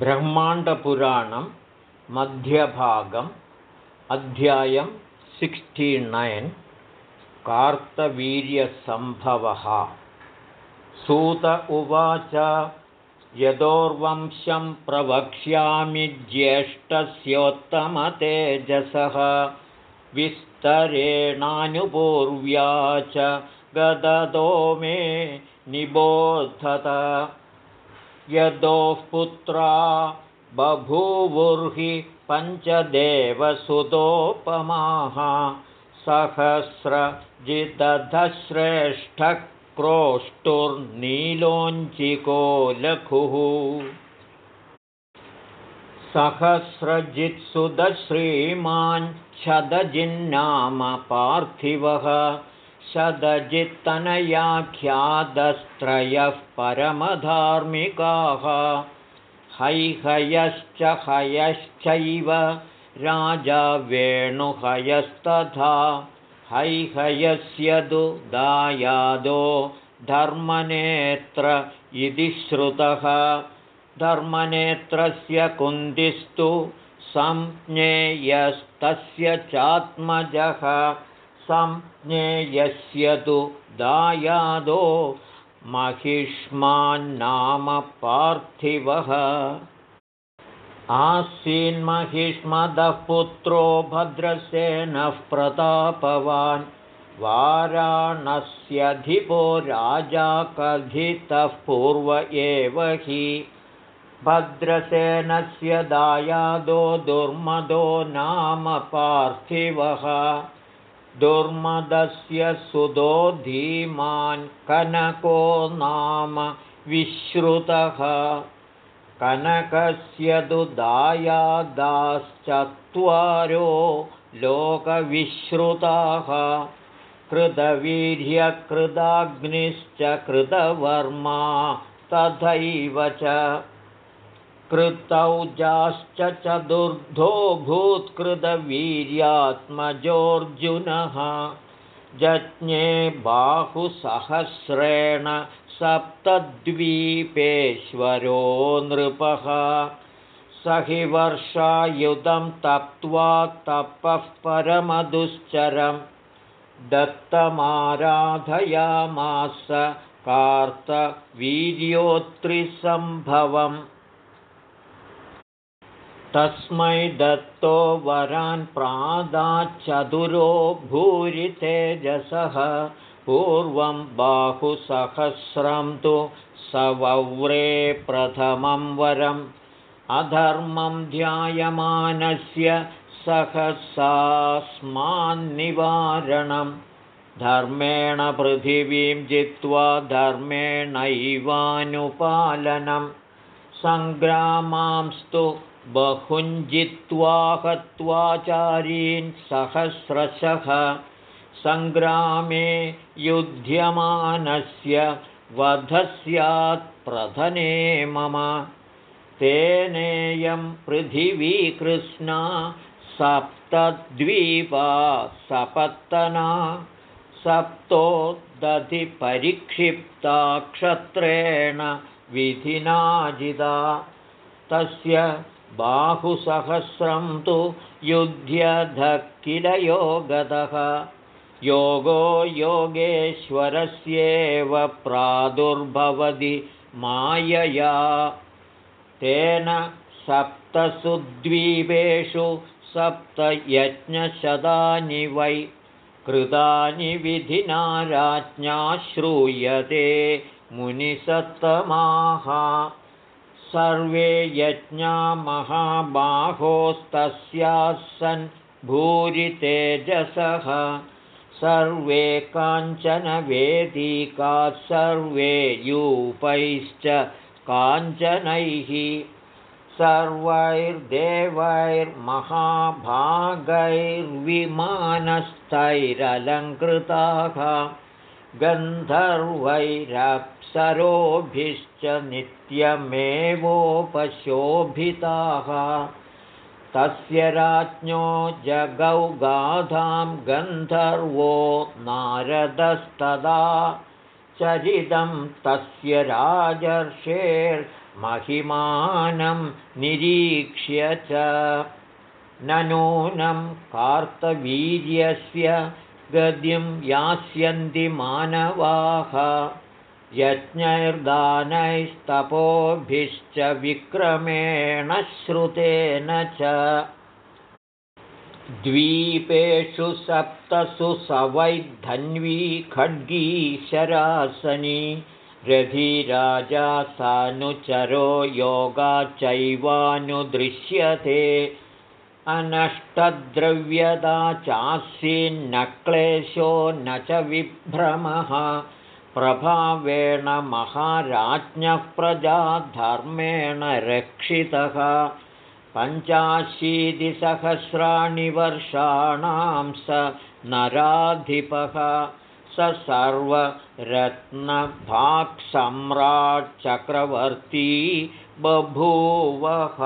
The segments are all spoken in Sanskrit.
ब्रह्माण्डपुराणं मध्यभागम् अध्यायं सिक्स्टिनैन् कार्तवीर्यसम्भवः। सूत उवाच यदोर्वंशं प्रवक्ष्यामि ज्येष्ठस्योत्तमतेजसः विस्तरेणानुपूर्व्या च गददो मे निबोधत यदोः पुत्रा बभूवुर्हि पञ्चदेवसुतोपमाः सहस्रजिदधश्रेष्ठक्रोष्टुर्नीलोञ्चिको लघुः सहस्रजित्सुदश्रीमाञ्छदजिन्नाम पार्थिवः शदजित्तनयाख्यादस्त्रयः परमधार्मिकाः। हैहयश्च हयश्चैव राजा वेणुहयस्तथा। हैहयस्य दु दायादो धर्मनेत्र इति श्रुतः। धर्मनेत्रस्य कुन्दिस्तु संज्ञेयस्तस्य चात्मजः संज्ञेयस्य तु दायादो महिष्मान्नाम पार्थिवः आसीन्महिष्मदः पुत्रो भद्रसेनः प्रतापवान्। वाराणस्यधिपो राजा कथितः पूर्व एव हि। भद्रसेनस्य दायादो दुर्मदो नाम पार्थिवः दुर्मदस्य सुदो धीमान् कनको नाम विश्रुतः। कनकस्य दुदायादाश्चत्वारो लोकविश्रुताः। कृतवीर्यकृदाग्निश्च कृतवर्मा तथैव च कृतौजाश्च चतुर्धो भूत्कृतवीर्यात्मजोऽर्जुनः। जज्ञे बाहुसहस्रेण सप्तद्वीपेश्वरो नृपः। स हि वर्षायुधं तप्त्वा तपः परमदुश्चरं दत्तमाराधयामास कार्तवीर्योत्रिसम्भवम् तस्मै दत्तो वरान् प्रादाच्चतुरो भूरितेजसः। पूर्वं बाहुसहस्रं तु सवव्रे प्रथमं वरम्। अधर्मं ध्यायमानस्य सहसास्मान्निवारणं धर्मेण पृथिवीं जित्वा धर्मेणैवानुपालनं सङ्ग्रामांस्तु बहुञ्जित्वा हत्वाचारीन् सहस्रशः सङ्ग्रामे युध्यमानस्य प्रधने मम। तेनेयं पृथिवीकृष्णा सप्तद्वीपा सपत्तना सप्तो दधिपरिक्षिप्ता क्षत्रेण विधिनाजिता तस्य बाहुसहस्रं तु युध्यध किल योगतः योगो योगेश्वरस्येव प्रादुर्भवति मायया। तेन सप्तसु द्वीपेषु सप्तयज्ञशतानि वै कृतानि विधिना राज्ञा श्रूयते मुनिसत्तमाः। सर्वे यज्ञा महाबाहोस्तस्याः भूरितेजसः सर्वे काञ्चनवेदिकाः सर्वे यूपैश्च काञ्चनैः सर्वैर्देवैर्महाभागैर्विमानस्थैरलङ्कृताः गन्धर्वैरप्सरोभिश्च नित्यमेवोपशोभिताः तस्य राज्ञो जगौ गाधां गन्धर्वो नारदस्तदा चरितं तस्य राजर्षेर्नारदस्य महिमानं निरीक्ष्य च। न नूनं कार्तवीर्यस्य गतिं यास्यन्ति मानवाः। यज्ञैर्दानैस्तपोभिश्च विक्रमेण श्रुतेन च। द्वीपेषु सप्तसु सवैधन्वी खड्गी शरासनी रधिराजा सानुचरो योगा चैवानुदृश्यते। अनष्टद्रव्यदा चासीन्न क्लेशो न च विभ्रमः। प्रभावेण महाराज्ञः प्रजा धर्मेण रक्षितः। पञ्चाशीतिसहस्राणि वर्षाणां स नराधिपः स सर्वरत्नभाक्सम्राट्चक्रवर्ती बभूवः।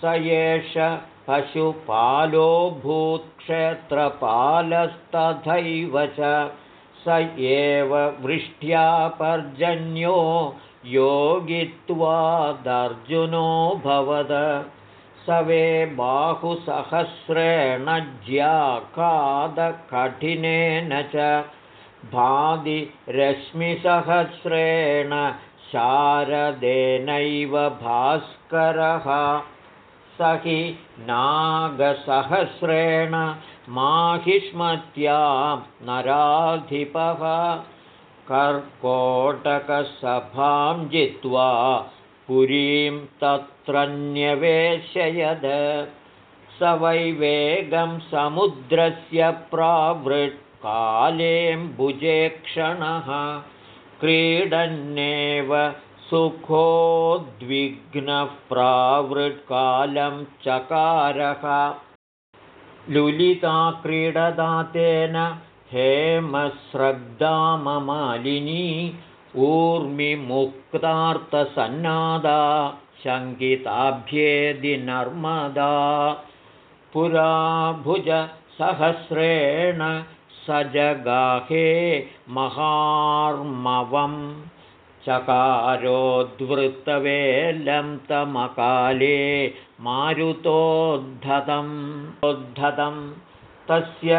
स एष पशुपालो भूत्क्षेत्रपालस्तथैव च। स एव वृष्ट्यापर्जन्यो योगित्वादर्जुनो भवद। वे बाहुसहस्रेण ज्याकादकठिनेन च भादिरश्मिसहस्रेण शारदेनैव भास्करः स हि नागसहस्रेण माहिष्मत्यां नराधिपः कर्कोटकसभां जित्वा पुरीं तत्र न्यवेशयद स वैवेगं समुद्रस्य प्रावृत्कालेऽम्बुजेक्षणः क्रीडन्नेव सुखोद्विग्नः प्रावृत्कालं चकारः। लुलिता क्रीडदा तेन हेमस्रग्दाममालिनी ऊर्मिमुक्तार्थसन्नादा शङ्किताभ्येदि नर्मदा पुरा भुजसहस्रेण स जगाहे महार्मवम् चकारोद्वृत्तवेलं तमकाले मारुतोद्धतम् तस्य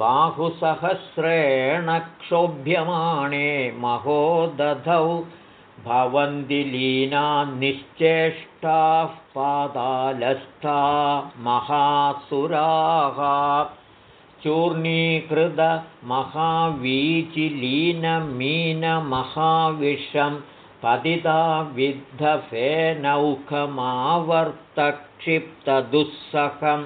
बाहुसहस्रेण क्षोभ्यमाणे महोदधौ भवन्ति लीना निश्चेष्टाः पादालस्था महासुराः चूर्णीकृतमहावीचिलीनमीनमहाविषं पतिता विद्धफेनौखमावर्तक्षिप्तदुःसहं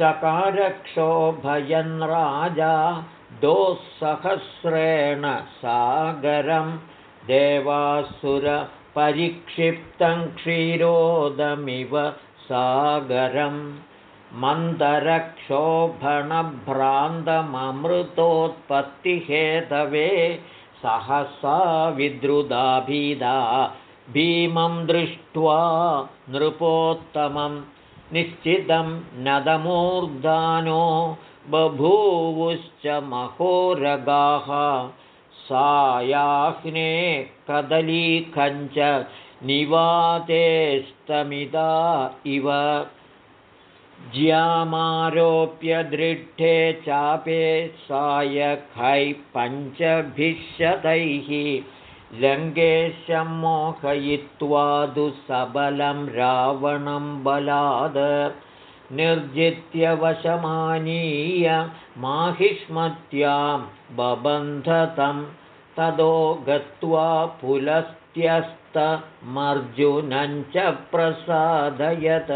चकारक्षोभयन् राजा दोःसहस्रेण सागरं। देवासुरपरिक्षिप्तं क्षीरोदमिव सागरम् मन्दरक्षोभणभ्रान्तममृतोत्पत्तिहेतवे सहसा विद्रुदाभिदा भीमं दृष्ट्वा नृपोत्तमं निश्चितं नदमूर्धानो बभूवुश्च महोरगाः सायाह्ने कदलीकञ्च निवातेस्तमिदा इव ज्यामारोप्य दृष्टे चापे सायखैः पञ्चभिशतैः लङ्केशं मोहयित्वा दुःसबलं रावणं बलाद। निर्जित्यवशमानीय माहिष्मत्यां बबन्धतं तदो गत्वा पुलस्त्यस्तमर्जुनञ्च प्रसादयत्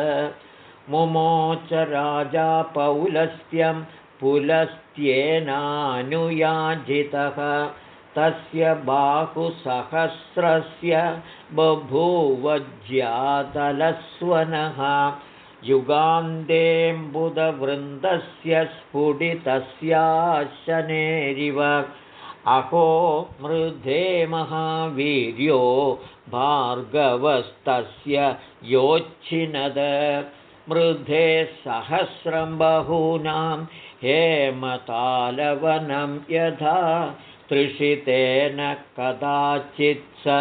मुमोच राजा पौलस्त्यं पुलस्त्येनानुयाजितः। तस्य बाहुसहस्रस्य बभूवज्यातलस्वनः युगान्तेऽम्बुदवृन्दस्य स्फुटितस्याशनेरिव। अहो मृधे महावीर्यो भार्गवस्तस्य योच्छिनद मृधे सहस्रं बहूनां हेमतालवनं यथा तृषितेन कदाचित् स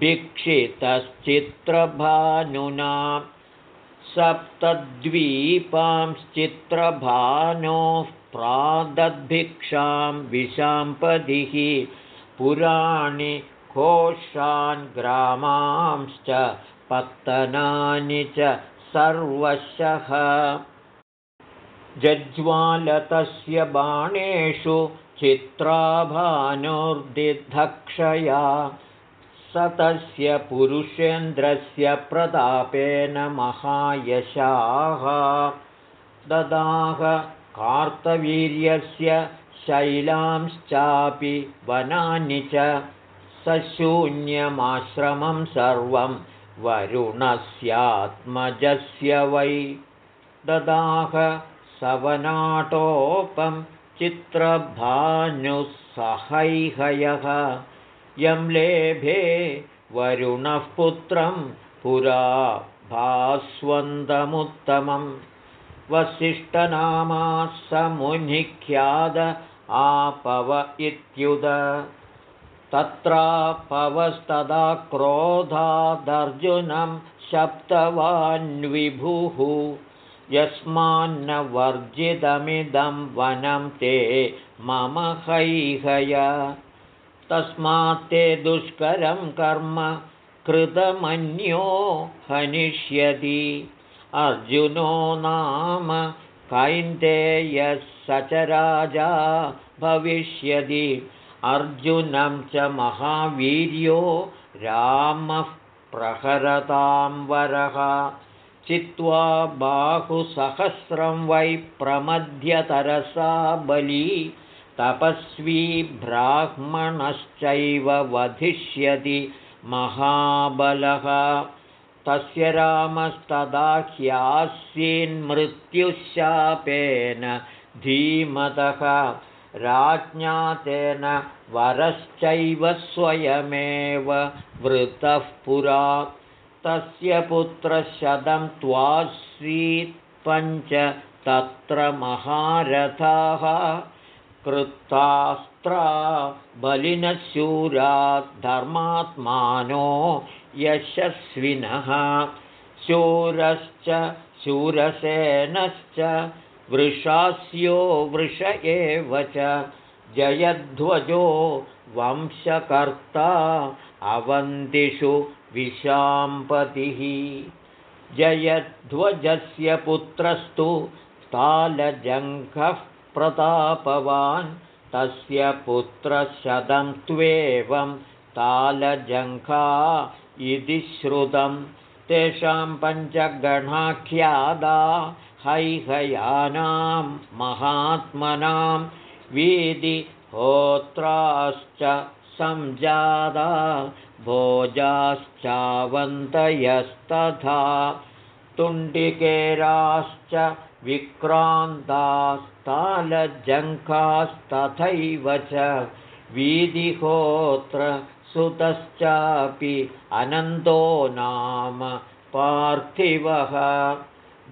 भिक्षितश्चित्रभानुना सप्तद्वीपांश्चित्रभानोः प्रादद्भिक्षां विशाम्पदिः पुराणि कोशान् ग्रामांश्च पत्तनानि च सर्वशः। जज्वालतस्य बाणेषु चित्राभानुर्दिधक्षया स तस्य पुरुषेन्द्रस्य प्रतापेन महायशाः। ददाह कार्तवीर्यस्य शैलांश्चापि वनानि च सशून्यमाश्रमं सर्वं वरुणस्यात्मजस्य वै ददाह सवनाटोपं चित्रभानुसहैहयः। यं लेभे वरुणः पुत्रं पुरा भास्वन्दमुत्तमं वसिष्ठनामा स मुनिख्याद आपव इत्युद तत्रापवस्तदा क्रोधादर्जुनं शप्तवान्विभुः यस्मान्न वर्जितमिदं वनं ते मम हैहय। तस्मात् ते दुष्करं कर्म कृतमन्यो हनिष्यति। अर्जुनो नाम कैन्तेयः स च राजा भविष्यति अर्जुनं च महावीर्यो रामः प्रहरतां वरः। चित्वा बाहुसहस्रं वै प्रमध्यतरसा बली तपस्वी ब्राह्मणश्चैव वधिष्यति महाबलः। तस्य रामस्तदाह्यास्यन्मृत्युशापेन धीमतः राज्ञा तेन वरश्चैव स्वयमेव वृतः पुरा। तस्य पुत्रशतं पञ्च तत्र महारथाः। कृतास्त्रा बलिनशूरा धर्मात्मानो यशस्विनः। शूरश्च शूरसेनश्च वृषास्यो वृष एव च। जयध्वजो वंशकर्ता अवन्तिषु विशाम्पतिः। जयध्वजस्य पुत्रस्तु तालजङ्घः प्रतापवान्। तस्य पुत्रशतं त्वेवं तालजङ्घा इति श्रुतं। तेषां पञ्चगणाख्यादा हैहयानां महात्मनां वीधिहोत्राश्च संजादा भोजाश्चावन्तयस्तथा तुण्डिकेराश्च विक्रान्तास्तालजङ्कास्तथैव च वीधिहोत्र सुतश्चापि अनन्तो नाम पार्थिवः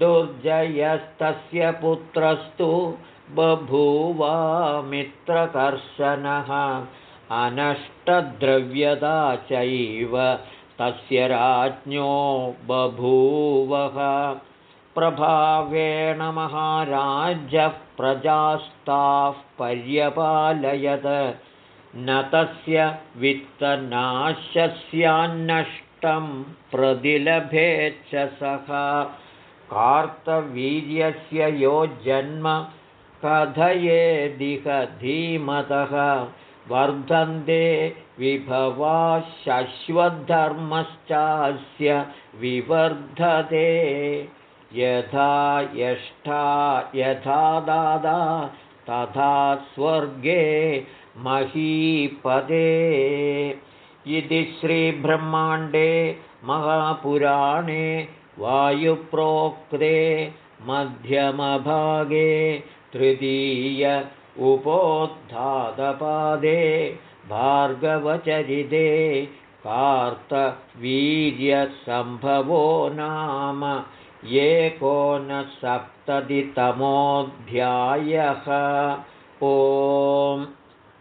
दुर्जयस्तस्य पुत्रस्तु बभूवामित्रकर्शनः अनष्टद्रव्यदा चैव तस्य राज्ञो बभूवः। प्रभावेण महाराजः प्रजास्ताः पर्यपालयत्। न तस्य वित्तनाशस्यान्नष्टं प्रतिलभेच्च सः कार्तवीर्यस्य यो जन्म कथयेदिह धीमतः वर्धन्ते विभवा शश्वधर्मश्चास्य विवर्धते। यथा यष्ठा यथा दादा तथा स्वर्गे महीपदे इति श्रीब्रह्माण्डे महापुराणे वायुप्रोक्ते मध्यमभागे तृतीय उपोद्धातपादे भार्गवचरिते कार्तवीर्यसम्भवो नाम एकोनसप्ततितमोऽध्यायः। ओम्